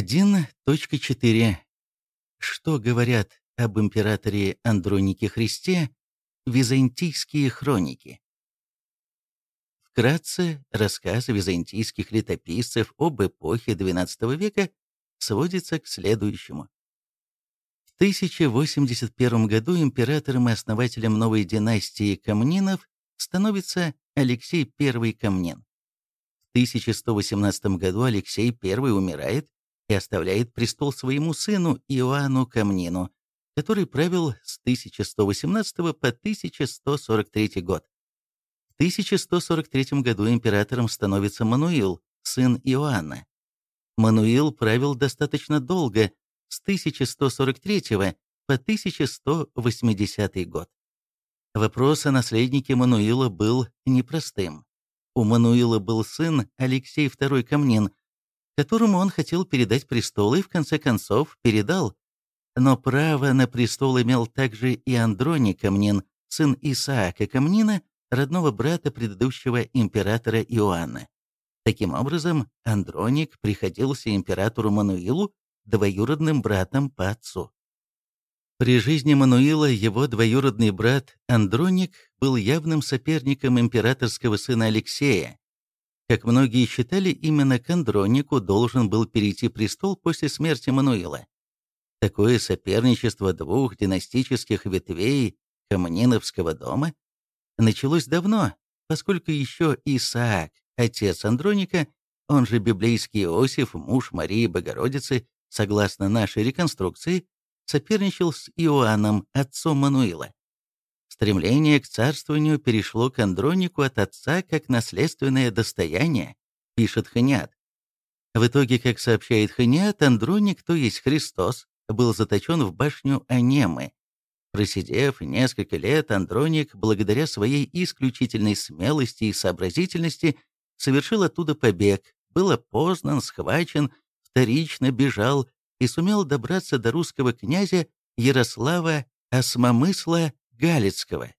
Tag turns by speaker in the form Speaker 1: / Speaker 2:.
Speaker 1: 1.4. Что говорят об императоре Андронике Христе византийские хроники? Вкратце, рассказ византийских летописцев об эпохе XII века сводится к следующему. В 1081 году императором и основателем новой династии Камнинов становится Алексей I Камнин. В 1118 году Алексей I умирает и оставляет престол своему сыну Иоанну Камнину, который правил с 1118 по 1143 год. В 1143 году императором становится Мануил, сын Иоанна. Мануил правил достаточно долго, с 1143 по 1180 год. Вопрос о наследнике Мануила был непростым. У Мануила был сын Алексей II Камнин, которому он хотел передать престол и в конце концов передал. Но право на престол имел также и Андроник Камнин, сын Исаака Камнина, родного брата предыдущего императора Иоанна. Таким образом, Андроник приходился императору Мануилу двоюродным братом по отцу. При жизни Мануила его двоюродный брат Андроник был явным соперником императорского сына Алексея. Как многие считали, именно к Андронику должен был перейти престол после смерти Мануила. Такое соперничество двух династических ветвей Камниновского дома началось давно, поскольку еще Исаак, отец Андроника, он же библейский Иосиф, муж Марии Богородицы, согласно нашей реконструкции, соперничал с Иоанном, отцом Мануила. Стремление к царствованию перешло к Андронику от отца как наследственное достояние, пишет Ханиат. В итоге, как сообщает Ханиат, Андроник, то есть Христос, был заточен в башню Анемы. Просидев несколько лет, Андроник, благодаря своей исключительной смелости и сообразительности, совершил оттуда побег, был опознан, схвачен, вторично бежал и сумел добраться до русского князя Ярослава Осмомысла Галицкого.